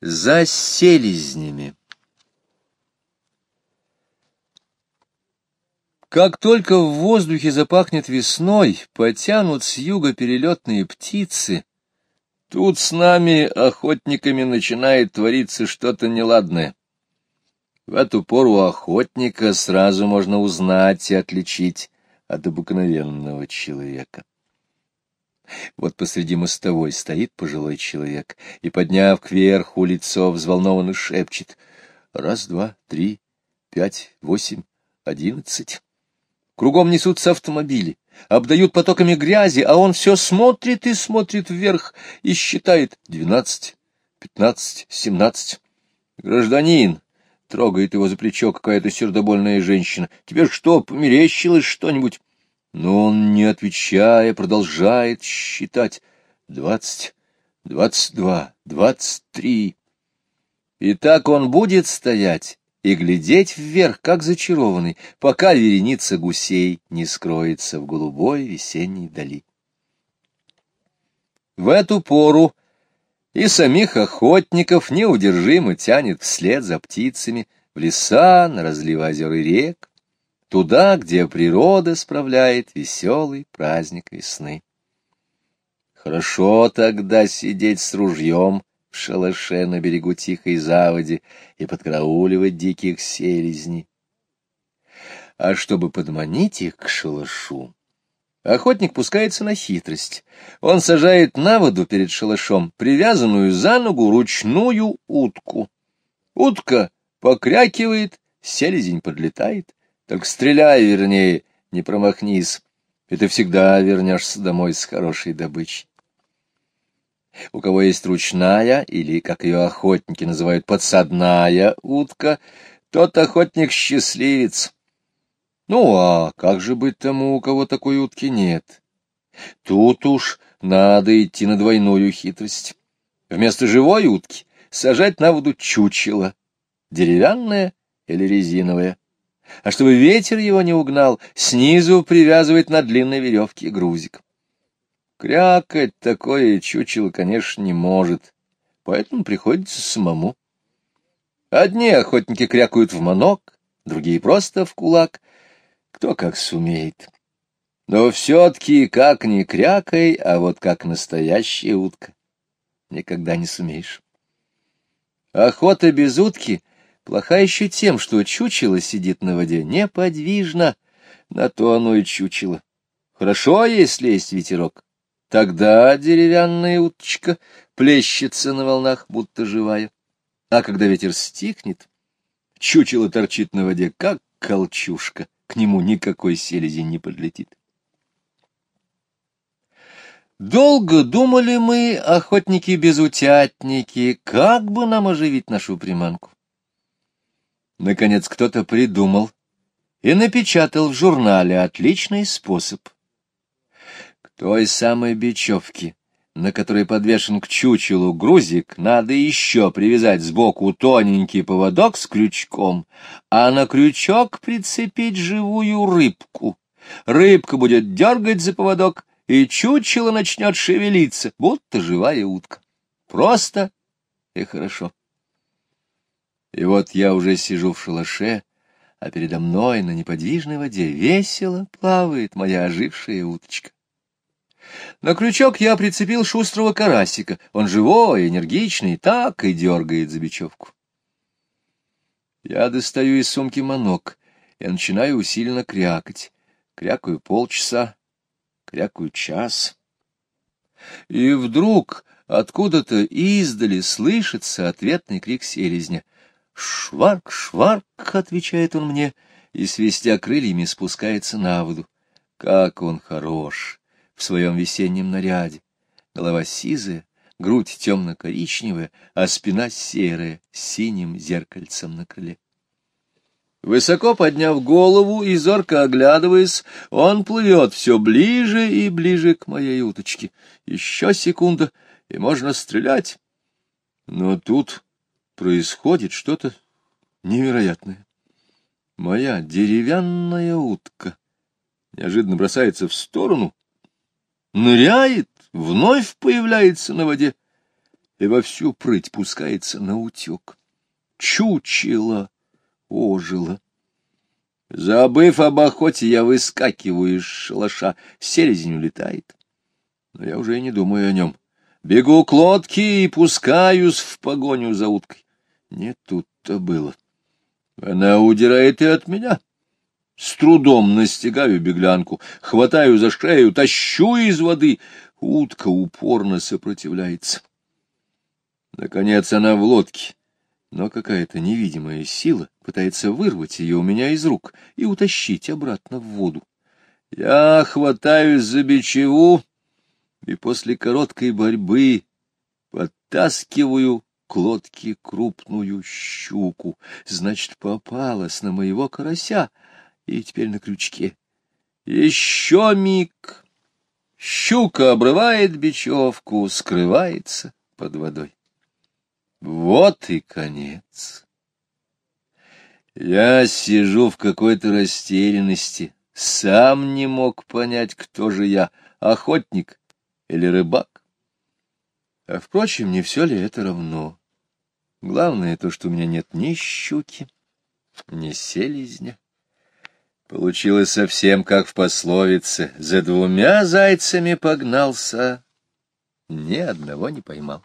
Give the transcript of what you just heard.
За селезнями. Как только в воздухе запахнет весной, потянут с юга перелетные птицы, тут с нами, охотниками, начинает твориться что-то неладное. В эту пору охотника сразу можно узнать и отличить от обыкновенного человека. Вот посреди мостовой стоит пожилой человек и, подняв кверху лицо, взволнованно шепчет. Раз, два, три, пять, восемь, одиннадцать. Кругом несутся автомобили, обдают потоками грязи, а он все смотрит и смотрит вверх и считает двенадцать, пятнадцать, семнадцать. Гражданин, трогает его за плечо какая-то сердобольная женщина. Тебе что, померещилось что-нибудь? Но он, не отвечая, продолжает считать. Двадцать, двадцать два, двадцать три. И так он будет стоять и глядеть вверх, как зачарованный, пока вереница гусей не скроется в голубой весенней дали. В эту пору и самих охотников неудержимо тянет вслед за птицами в леса, на разливы озер и рек, туда, где природа справляет веселый праздник весны. Хорошо тогда сидеть с ружьем в шалаше на берегу тихой заводи и подкрауливать диких селезней. А чтобы подманить их к шалашу, охотник пускается на хитрость. Он сажает на воду перед шалашом привязанную за ногу ручную утку. Утка покрякивает, селезень подлетает. Так стреляй, вернее, не промахнись, и ты всегда вернешься домой с хорошей добычей. У кого есть ручная, или, как ее охотники называют, подсадная утка, тот охотник-счастливец. Ну, а как же быть тому, у кого такой утки нет? Тут уж надо идти на двойную хитрость. Вместо живой утки сажать на воду чучело, деревянное или резиновое а чтобы ветер его не угнал, снизу привязывать на длинной веревке грузик. Крякать такое чучело, конечно, не может, поэтому приходится самому. Одни охотники крякают в манок, другие просто в кулак, кто как сумеет. Но все-таки как ни крякай, а вот как настоящая утка, никогда не сумеешь. Охота без утки Плоха еще тем, что чучело сидит на воде неподвижно, на то оно и чучело. Хорошо, если есть ветерок. Тогда деревянная уточка плещется на волнах, будто живая. А когда ветер стихнет, чучело торчит на воде, как колчушка, к нему никакой селезень не подлетит. Долго думали мы, охотники-безутятники, как бы нам оживить нашу приманку. Наконец кто-то придумал и напечатал в журнале отличный способ. К той самой бечевке, на которой подвешен к чучелу грузик, надо еще привязать сбоку тоненький поводок с крючком, а на крючок прицепить живую рыбку. Рыбка будет дергать за поводок, и чучело начнет шевелиться, будто живая утка. Просто и хорошо. И вот я уже сижу в шалаше, а передо мной на неподвижной воде весело плавает моя ожившая уточка. На крючок я прицепил шустрого карасика. Он живой, энергичный, так и дергает за бечевку. Я достаю из сумки манок и начинаю усиленно крякать. Крякаю полчаса, крякаю час. И вдруг откуда-то издали слышится ответный крик селезня — «Шварк, шварк!» — отвечает он мне, и, свистя крыльями, спускается на воду. Как он хорош в своем весеннем наряде! Голова сизая, грудь темно-коричневая, а спина серая, с синим зеркальцем на крыле. Высоко подняв голову и зорко оглядываясь, он плывет все ближе и ближе к моей уточке. Еще секунда, и можно стрелять. Но тут происходит что-то невероятное. Моя деревянная утка неожиданно бросается в сторону, ныряет, вновь появляется на воде и во всю прыть пускается на утек. Чучело ожило. Забыв об охоте, я выскакиваю из шалаша, селезень улетает. Но я уже и не думаю о нем. Бегу к лодке и пускаюсь в погоню за уткой. Не тут-то было. Она удирает и от меня. С трудом настигаю беглянку, хватаю за шею, тащу из воды. Утка упорно сопротивляется. Наконец она в лодке, но какая-то невидимая сила пытается вырвать ее у меня из рук и утащить обратно в воду. Я хватаюсь за бичеву и после короткой борьбы подтаскиваю к лодке крупную щуку. Значит, попалась на моего карася и теперь на крючке. Еще миг. Щука обрывает бечевку, скрывается под водой. Вот и конец. Я сижу в какой-то растерянности, сам не мог понять, кто же я, охотник или рыбак. А, впрочем, не все ли это равно? Главное то, что у меня нет ни щуки, ни селезня. Получилось совсем как в пословице «За двумя зайцами погнался, ни одного не поймал».